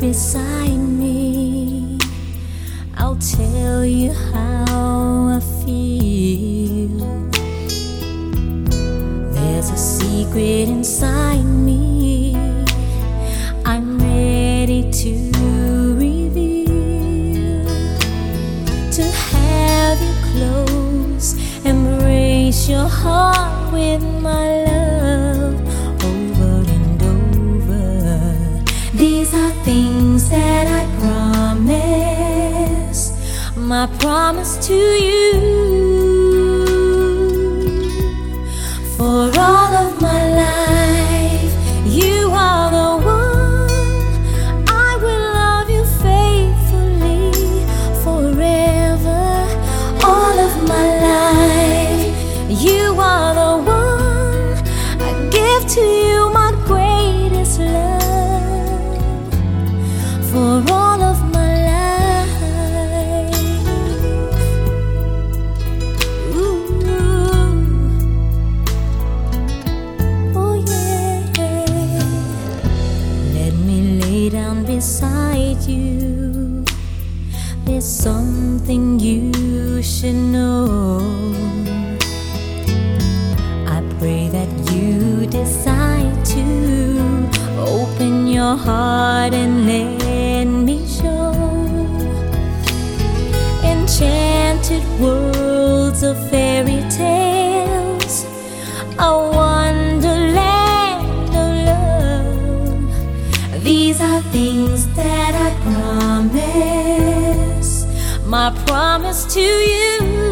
beside me. I'll tell you how I feel. There's a secret inside me. I'm ready to reveal. To have you close, embrace your heart with my love. Over and over. These things that I promise, my promise to you. down beside you. There's something you should know. I pray that you decide to open your heart and let me show enchanted worlds of fairy tales. These are things that I promise. My promise to you.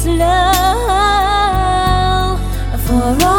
It's love for all.